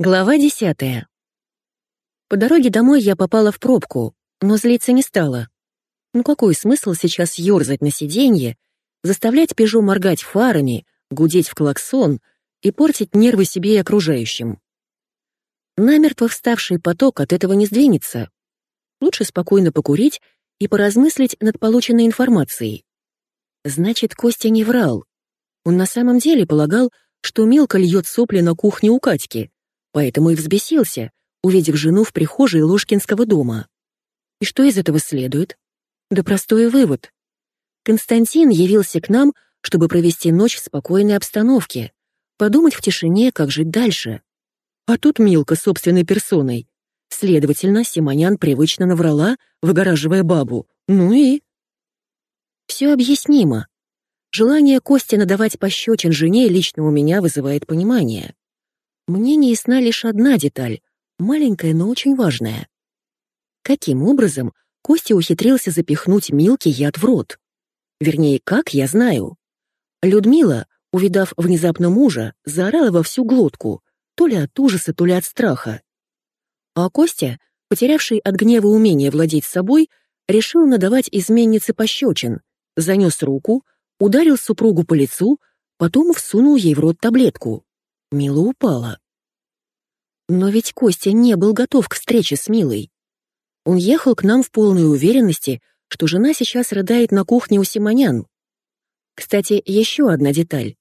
Глава десятая. По дороге домой я попала в пробку, но злиться не стала. Ну какой смысл сейчас ёрзать на сиденье, заставлять Пежо моргать фарами, гудеть в клаксон и портить нервы себе и окружающим? Намертво вставший поток от этого не сдвинется. Лучше спокойно покурить и поразмыслить над полученной информацией. Значит, Костя не врал. Он на самом деле полагал, что мелко льет сопли на кухне у Катьки, поэтому и взбесился, увидев жену в прихожей Ложкинского дома. И что из этого следует? Да простой вывод. Константин явился к нам, чтобы провести ночь в спокойной обстановке, подумать в тишине, как жить дальше. А тут Милка собственной персоной. Следовательно, Симонян привычно наврала, выгораживая бабу. Ну и... Все объяснимо. Желание Кости надавать пощечин жене лично у меня вызывает понимание. Мне не ясна лишь одна деталь, маленькая, но очень важная. Каким образом Костя ухитрился запихнуть Милке яд в рот? Вернее, как, я знаю. Людмила, увидав внезапно мужа, заорала во всю глотку, то ли от ужаса, то ли от страха. А Костя, потерявший от гнева умение владеть собой, решил надавать изменнице пощечин, занес руку, ударил супругу по лицу, потом всунул ей в рот таблетку. Мила упала. Но ведь Костя не был готов к встрече с Милой. Он ехал к нам в полной уверенности, что жена сейчас рыдает на кухне у Симонян. Кстати, еще одна деталь.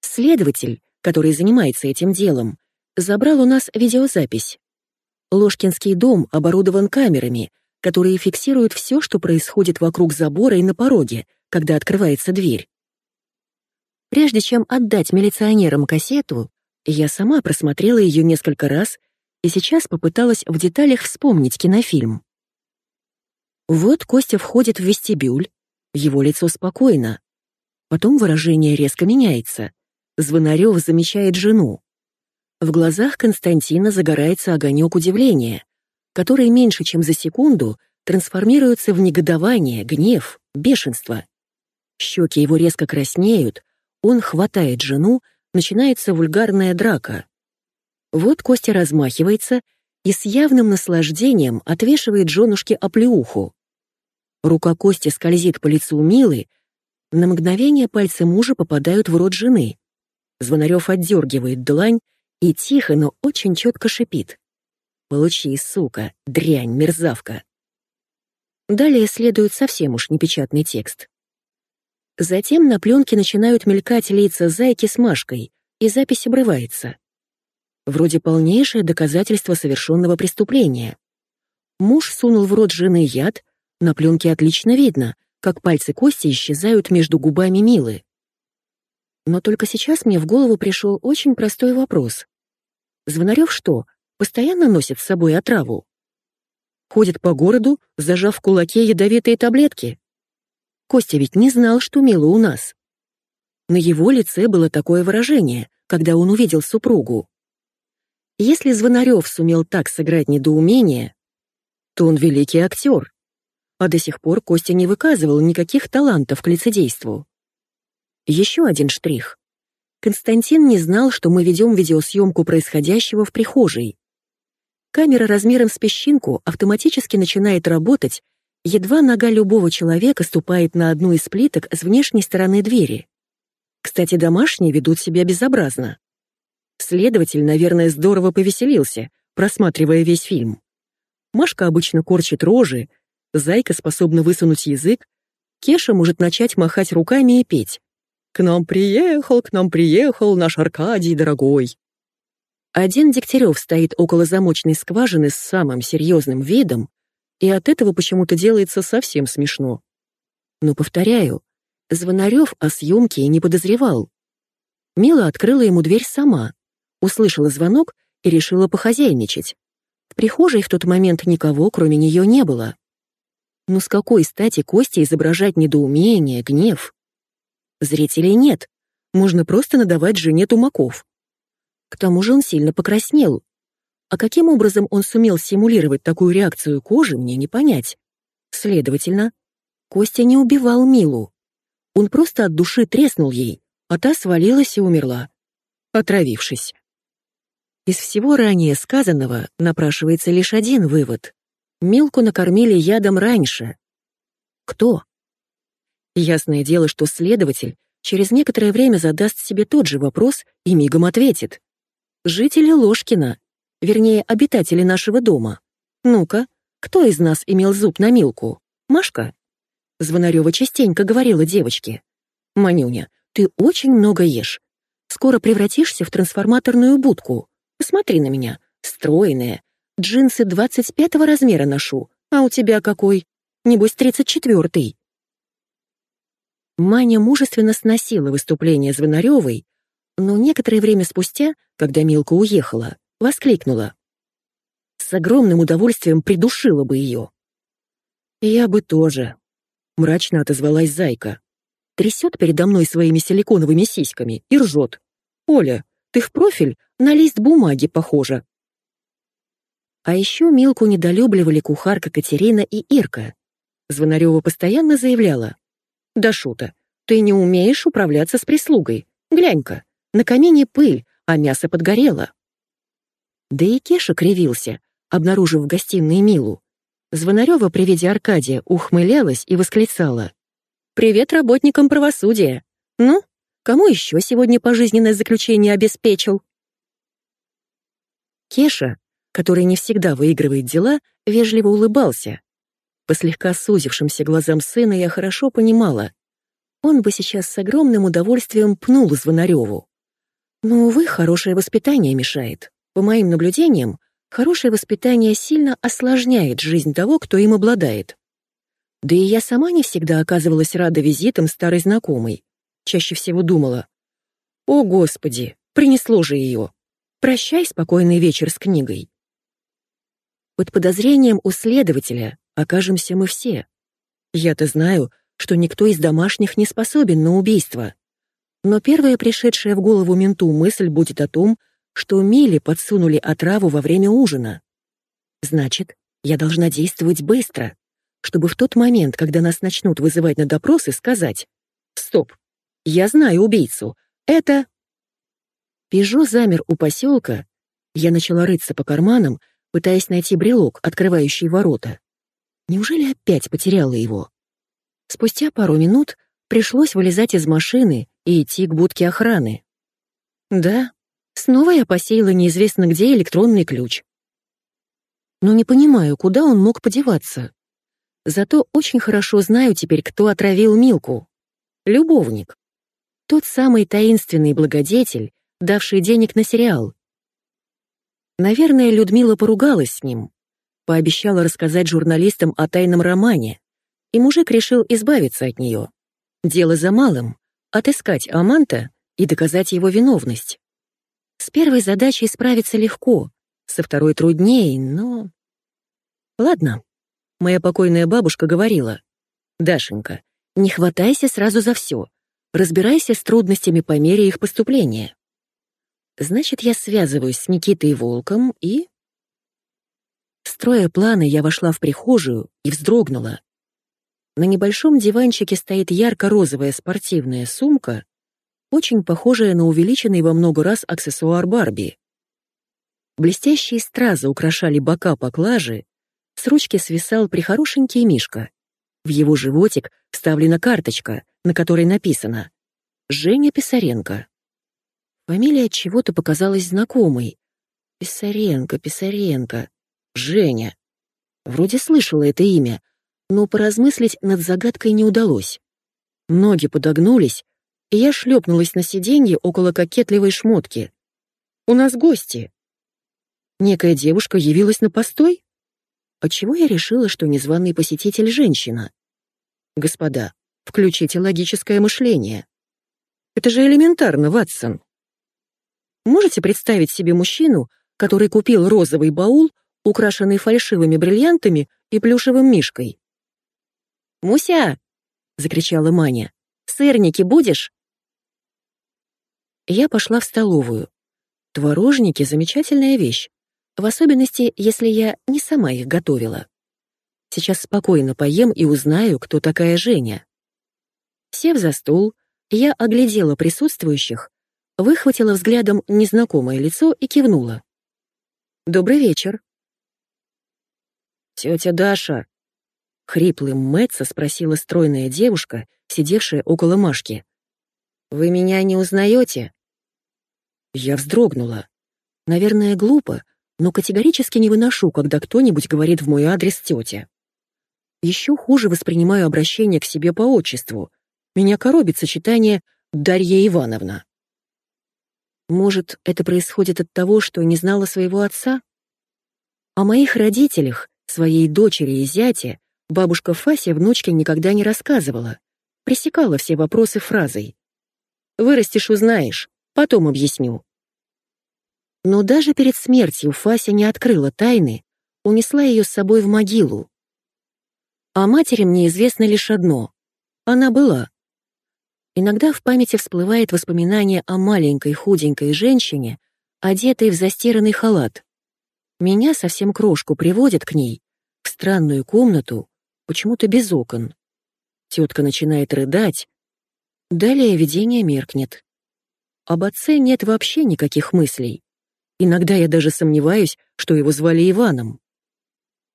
Следователь, который занимается этим делом, забрал у нас видеозапись. Ложкинский дом оборудован камерами, которые фиксируют все, что происходит вокруг забора и на пороге, когда открывается дверь. Прежде чем отдать милиционерам кассету, я сама просмотрела ее несколько раз и сейчас попыталась в деталях вспомнить кинофильм. Вот Костя входит в вестибюль, его лицо спокойно. Потом выражение резко меняется. Звонарев замечает жену. В глазах Константина загорается огонек удивления, который меньше чем за секунду трансформируется в негодование, гнев, бешенство. Щеки его резко краснеют, он хватает жену начинается вульгарная драка. Вот Костя размахивается и с явным наслаждением отвешивает женушке оплеуху. Рука Кости скользит по лицу Милы, на мгновение пальцы мужа попадают в рот жены. Звонарев отдергивает длань и тихо, но очень четко шипит. «Получи, сука, дрянь, мерзавка!» Далее следует совсем уж непечатный текст. Затем на пленке начинают мелькать лица Зайки с Машкой, и запись обрывается. Вроде полнейшее доказательство совершенного преступления. Муж сунул в рот жены яд, на пленке отлично видно, как пальцы Кости исчезают между губами Милы. Но только сейчас мне в голову пришел очень простой вопрос. Звонарев что, постоянно носит с собой отраву? Ходит по городу, зажав в кулаке ядовитые таблетки? Костя ведь не знал, что Мила у нас. На его лице было такое выражение, когда он увидел супругу. Если Звонарев сумел так сыграть недоумение, то он великий актер. А до сих пор Костя не выказывал никаких талантов к лицедейству. Еще один штрих. Константин не знал, что мы ведем видеосъемку происходящего в прихожей. Камера размером с песчинку автоматически начинает работать, Едва нога любого человека ступает на одну из плиток с внешней стороны двери. Кстати, домашние ведут себя безобразно. Следователь, наверное, здорово повеселился, просматривая весь фильм. Машка обычно корчит рожи, Зайка способна высунуть язык, Кеша может начать махать руками и петь. «К нам приехал, к нам приехал наш Аркадий дорогой». Один Дегтярев стоит около замочной скважины с самым серьезным видом, и от этого почему-то делается совсем смешно. Но, повторяю, Звонарев о съемке не подозревал. Мила открыла ему дверь сама, услышала звонок и решила похозяйничать. В прихожей в тот момент никого, кроме нее, не было. Но с какой стати Косте изображать недоумение, гнев? Зрителей нет, можно просто надавать жене тумаков. К тому же он сильно покраснел, а каким образом он сумел симулировать такую реакцию кожи, мне не понять. Следовательно, Костя не убивал Милу. Он просто от души треснул ей, а та свалилась и умерла, отравившись. Из всего ранее сказанного напрашивается лишь один вывод. Милку накормили ядом раньше. Кто? Ясное дело, что следователь через некоторое время задаст себе тот же вопрос и мигом ответит. Жители Ложкина, вернее, обитатели нашего дома. Ну-ка, кто из нас имел зуб на Милку? Машка? Звонарева частенько говорила девочке. «Манюня, ты очень много ешь. Скоро превратишься в трансформаторную будку. Посмотри на меня, стройная. Джинсы 25 размера ношу, а у тебя какой? Небось, 34-й. Маня мужественно сносила выступление Звонаревой, но некоторое время спустя, когда Милка уехала, воскликнула. С огромным удовольствием придушила бы ее. «Я бы тоже», — мрачно отозвалась Зайка. Трясет передо мной своими силиконовыми сиськами и ржет. «Оля, ты в профиль на лист бумаги похожа». А еще Милку недолюбливали кухарка Катерина и Ирка. Звонарева постоянно заявляла. «Да шута, ты не умеешь управляться с прислугой. Глянь-ка, на камине пыль, а мясо подгорело». Да и Кеша кривился, обнаружив в гостиной Милу. Звонарева при виде Аркадия ухмылялась и восклицала. «Привет работникам правосудия! Ну, кому еще сегодня пожизненное заключение обеспечил?» Кеша, который не всегда выигрывает дела, вежливо улыбался. По слегка сузившимся глазам сына я хорошо понимала. Он бы сейчас с огромным удовольствием пнул Звонареву. Но, увы, хорошее воспитание мешает. По моим наблюдениям, хорошее воспитание сильно осложняет жизнь того, кто им обладает. Да и я сама не всегда оказывалась рада визитам старой знакомой. Чаще всего думала, «О, Господи, принесло же ее! Прощай, спокойный вечер с книгой!» Под подозрением у следователя окажемся мы все. Я-то знаю, что никто из домашних не способен на убийство. Но первая пришедшая в голову менту мысль будет о том, что Миле подсунули отраву во время ужина. Значит, я должна действовать быстро, чтобы в тот момент, когда нас начнут вызывать на допросы, сказать «Стоп, я знаю убийцу, это...» Пежо замер у поселка, я начала рыться по карманам, пытаясь найти брелок, открывающий ворота. Неужели опять потеряла его? Спустя пару минут пришлось вылезать из машины и идти к будке охраны. Да, снова я посеяла неизвестно где электронный ключ. Но не понимаю, куда он мог подеваться. Зато очень хорошо знаю теперь, кто отравил Милку. Любовник. Тот самый таинственный благодетель, давший денег на сериал, Наверное, Людмила поругалась с ним, пообещала рассказать журналистам о тайном романе, и мужик решил избавиться от нее. Дело за малым — отыскать Аманта и доказать его виновность. С первой задачей справиться легко, со второй труднее, но... Ладно, моя покойная бабушка говорила, «Дашенька, не хватайся сразу за все, разбирайся с трудностями по мере их поступления». Значит, я связываюсь с Никитой Волком и... Строя планы, я вошла в прихожую и вздрогнула. На небольшом диванчике стоит ярко-розовая спортивная сумка, очень похожая на увеличенный во много раз аксессуар Барби. Блестящие стразы украшали бока поклажи, с ручки свисал прихорошенький мишка. В его животик вставлена карточка, на которой написано «Женя Писаренко». Фамилия чего-то показалась знакомой. Писаренко, Писаренко. Женя. Вроде слышала это имя, но поразмыслить над загадкой не удалось. Ноги подогнулись, и я шлепнулась на сиденье около кокетливой шмотки. «У нас гости». Некая девушка явилась на постой? Почему я решила, что незваный посетитель — женщина? Господа, включите логическое мышление. Это же элементарно, Ватсон. Можете представить себе мужчину, который купил розовый баул, украшенный фальшивыми бриллиантами и плюшевым мишкой? «Муся!» — закричала Маня. «Сырники будешь?» Я пошла в столовую. Творожники — замечательная вещь, в особенности, если я не сама их готовила. Сейчас спокойно поем и узнаю, кто такая Женя. Сев за стол, я оглядела присутствующих выхватила взглядом незнакомое лицо и кивнула. Добрый вечер». «Тетя Даша», — хриплым Мэтца спросила стройная девушка, сидевшая около Машки. «Вы меня не узнаете?» Я вздрогнула. Наверное, глупо, но категорически не выношу, когда кто-нибудь говорит в мой адрес тетя. Еще хуже воспринимаю обращение к себе по отчеству. Меня коробит сочетание «Дарья Ивановна». Может, это происходит от того, что не знала своего отца? О моих родителях, своей дочери и зяте, бабушка Фася внучке никогда не рассказывала, пресекала все вопросы фразой. «Вырастешь, узнаешь, потом объясню». Но даже перед смертью Фася не открыла тайны, унесла ее с собой в могилу. О матери мне известно лишь одно. Она была. Иногда в памяти всплывает воспоминание о маленькой худенькой женщине, одетой в застиранный халат. Меня, совсем крошку, приводят к ней, в странную комнату, почему-то без окон. Тетка начинает рыдать. Далее видение меркнет. Об отце нет вообще никаких мыслей. Иногда я даже сомневаюсь, что его звали Иваном.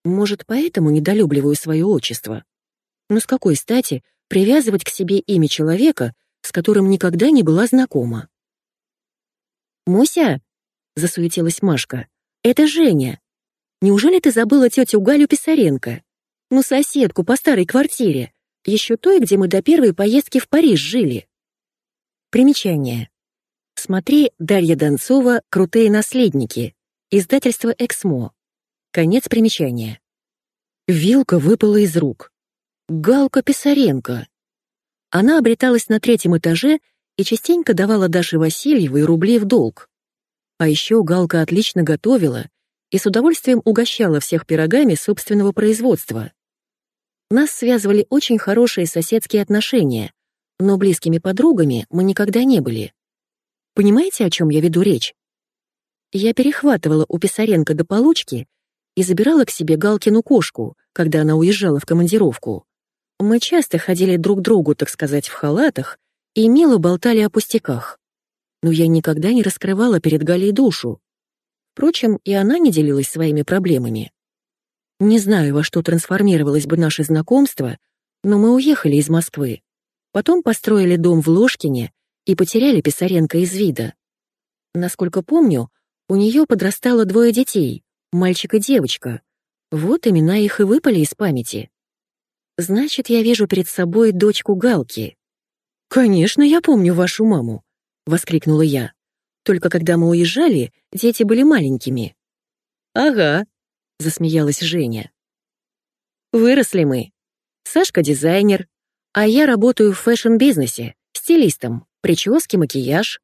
Может, поэтому недолюбливаю свое отчество. Но с какой стати привязывать к себе имя человека, с которым никогда не была знакома? «Муся!» — засуетилась Машка. «Это Женя. Неужели ты забыла тетю Галю Писаренко? Ну, соседку по старой квартире, еще той, где мы до первой поездки в Париж жили». Примечание. Смотри Дарья Донцова «Крутые наследники». Издательство «Эксмо». Конец примечания. Вилка выпала из рук. Галка Писаренко. Она обреталась на третьем этаже и частенько давала Даше Васильевой рубли в долг. А еще Галка отлично готовила и с удовольствием угощала всех пирогами собственного производства. Нас связывали очень хорошие соседские отношения, но близкими подругами мы никогда не были. Понимаете, о чем я веду речь? Я перехватывала у Писаренко до получки и забирала к себе Галкину кошку, когда она уезжала в командировку. Мы часто ходили друг к другу, так сказать, в халатах и мило болтали о пустяках. Но я никогда не раскрывала перед Галей душу. Впрочем, и она не делилась своими проблемами. Не знаю, во что трансформировалось бы наше знакомство, но мы уехали из Москвы. Потом построили дом в Ложкине и потеряли Писаренко из вида. Насколько помню, у нее подрастало двое детей, мальчик и девочка. Вот имена их и выпали из памяти. Значит, я вижу перед собой дочку Галки. «Конечно, я помню вашу маму», — воскликнула я. «Только когда мы уезжали, дети были маленькими». «Ага», — засмеялась Женя. «Выросли мы. Сашка — дизайнер, а я работаю в фэшн-бизнесе, стилистом прически, макияж.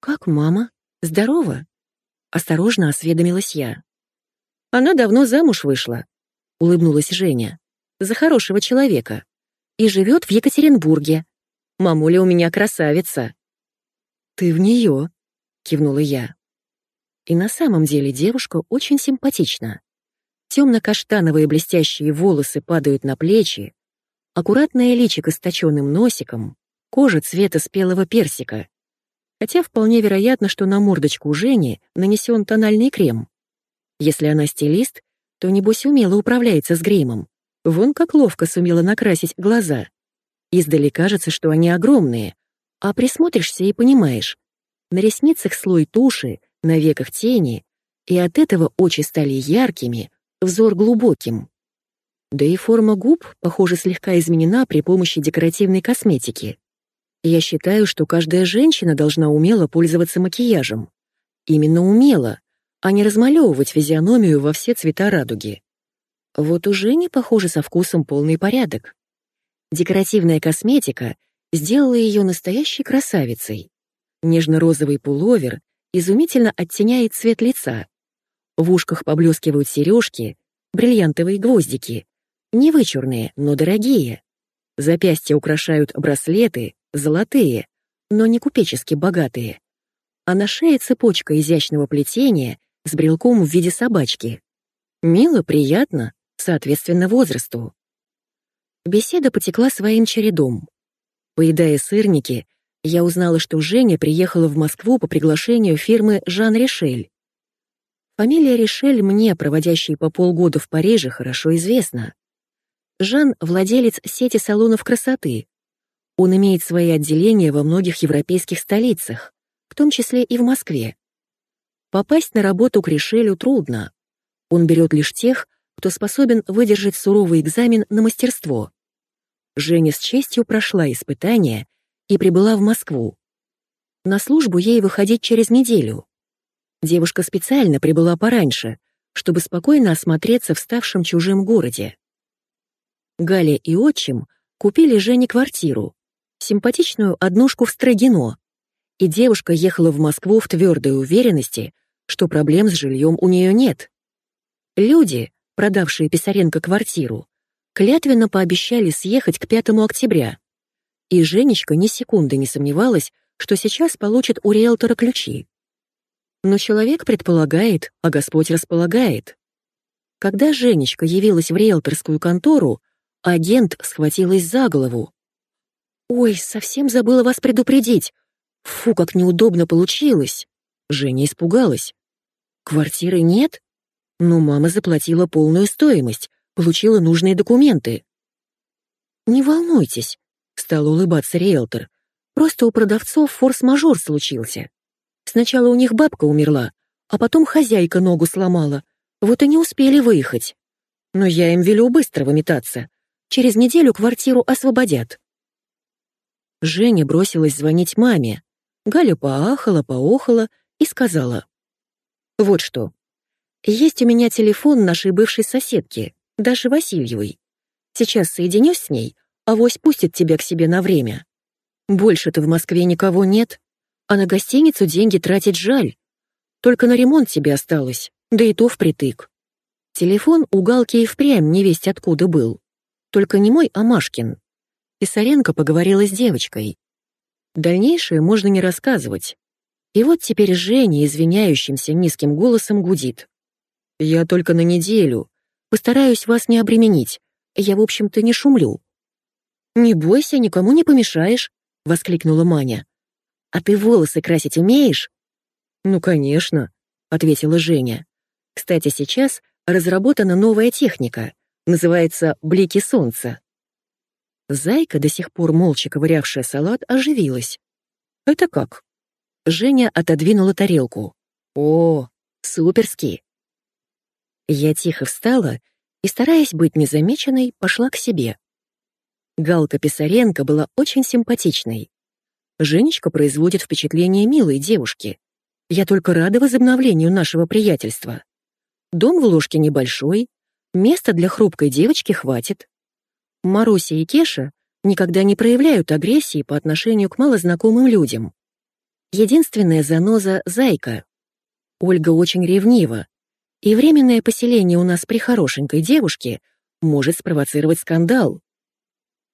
«Как мама? Здорова?» — осторожно осведомилась я. «Она давно замуж вышла», — улыбнулась Женя. «За хорошего человека. И живет в Екатеринбурге. Мамуля у меня красавица». «Ты в нее», — кивнула я. И на самом деле девушка очень симпатична. Темно-каштановые блестящие волосы падают на плечи, аккуратное личико с точенным носиком, кожа цвета спелого персика. Хотя вполне вероятно, что на мордочку Жени нанесен тональный крем. Если она стилист, то, небось, умело управляется с гримом. Вон как ловко сумела накрасить глаза. Издали кажется, что они огромные, а присмотришься и понимаешь. На ресницах слой туши, на веках тени, и от этого очи стали яркими, взор глубоким. Да и форма губ, похоже, слегка изменена при помощи декоративной косметики. Я считаю, что каждая женщина должна умело пользоваться макияжем. Именно умело, а не размалевывать физиономию во все цвета радуги. Вот у Жени, похоже, со вкусом полный порядок. Декоративная косметика сделала ее настоящей красавицей. Нежно-розовый пуловер изумительно оттеняет цвет лица. В ушках поблескивают сережки, бриллиантовые гвоздики. Не вычурные, но дорогие. Запястья украшают браслеты, золотые, но не купечески богатые. А на шее цепочка изящного плетения с брелком в виде собачки. Мило, приятно, соответственно возрасту. Беседа потекла своим чередом. Поедая сырники, я узнала, что Женя приехала в Москву по приглашению фирмы «Жан Ришель». Фамилия Ришель мне, проводящей по полгода в Париже, хорошо известна. Жан — владелец сети салонов красоты. Он имеет свои отделения во многих европейских столицах, в том числе и в Москве. Попасть на работу к Ришелю трудно. Он берет лишь тех, кто способен выдержать суровый экзамен на мастерство. Женя с честью прошла испытание и прибыла в Москву. На службу ей выходить через неделю. Девушка специально прибыла пораньше, чтобы спокойно осмотреться в ставшем чужим городе. Галя и отчим купили Жене квартиру, симпатичную однушку в Строгино, и девушка ехала в Москву в твердой уверенности, что проблем с жильем у нее нет. Люди, продавшие Писаренко квартиру, клятвенно пообещали съехать к 5 октября. И Женечка ни секунды не сомневалась, что сейчас получит у риэлтора ключи. Но человек предполагает, а Господь располагает. Когда Женечка явилась в риэлторскую контору, агент схватилась за голову. «Ой, совсем забыла вас предупредить. Фу, как неудобно получилось!» Женя испугалась. «Квартиры нет?» Но мама заплатила полную стоимость, получила нужные документы. «Не волнуйтесь», — стал улыбаться риэлтор. «Просто у продавцов форс-мажор случился. Сначала у них бабка умерла, а потом хозяйка ногу сломала. Вот и не успели выехать. Но я им велю быстро выметаться. Через неделю квартиру освободят. Женя бросилась звонить маме. Галя поахала, поохала и сказала. «Вот что. Есть у меня телефон нашей бывшей соседки, Даши Васильевой. Сейчас соединюсь с ней, а вось пустит тебя к себе на время. Больше-то в Москве никого нет, а на гостиницу деньги тратить жаль. Только на ремонт тебе осталось, да и то впритык. Телефон у Галки и впрямь невесть откуда был. Только не мой, а Машкин. Писаренко поговорила с девочкой. Дальнейшее можно не рассказывать. И вот теперь Женя извиняющимся низким голосом гудит. «Я только на неделю. Постараюсь вас не обременить. Я, в общем-то, не шумлю». «Не бойся, никому не помешаешь», — воскликнула Маня. «А ты волосы красить умеешь?» «Ну, конечно», — ответила Женя. «Кстати, сейчас разработана новая техника. Называется «блики солнца». Зайка, до сих пор молча ковырявшая салат, оживилась. «Это как?» Женя отодвинула тарелку. «О, суперски!» Я тихо встала и, стараясь быть незамеченной, пошла к себе. Галка Писаренко была очень симпатичной. Женечка производит впечатление милой девушки. Я только рада возобновлению нашего приятельства. Дом в ложке небольшой, места для хрупкой девочки хватит. Маруся и Кеша никогда не проявляют агрессии по отношению к малознакомым людям. Единственная заноза — Зайка. Ольга очень ревнива, и временное поселение у нас при хорошенькой девушке может спровоцировать скандал.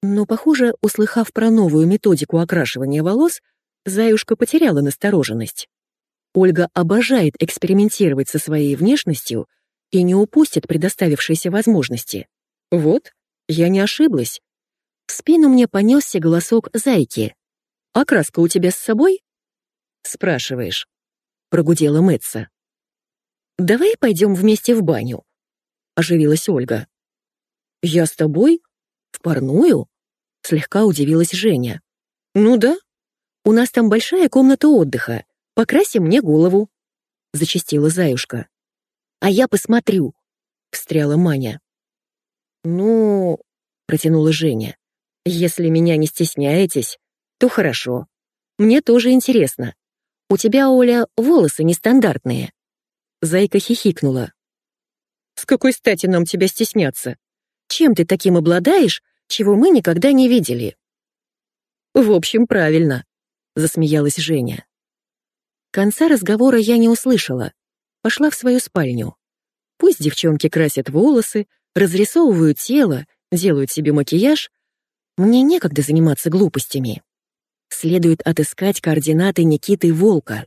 Но, похоже, услыхав про новую методику окрашивания волос, Заюшка потеряла настороженность. Ольга обожает экспериментировать со своей внешностью и не упустит предоставившиеся возможности. Вот, я не ошиблась. В спину мне понесся голосок зайки. «Окраска у тебя с собой?» «Спрашиваешь», — прогудела Мэтса. «Давай пойдем вместе в баню», — оживилась Ольга. «Я с тобой? В парную?» Слегка удивилась Женя. «Ну да. У нас там большая комната отдыха. Покрасим мне голову», — зачастила Заюшка. «А я посмотрю», — встряла Маня. «Ну...» — протянула Женя. «Если меня не стесняетесь, то хорошо. Мне тоже интересно. У тебя, Оля, волосы нестандартные». Зайка хихикнула. «С какой стати нам тебя стесняться? Чем ты таким обладаешь, чего мы никогда не видели. В общем, правильно, засмеялась Женя. Конца разговора я не услышала. Пошла в свою спальню. Пусть девчонки красят волосы, разрисовывают тело, делают себе макияж. Мне некогда заниматься глупостями. Следует отыскать координаты Никиты Волка.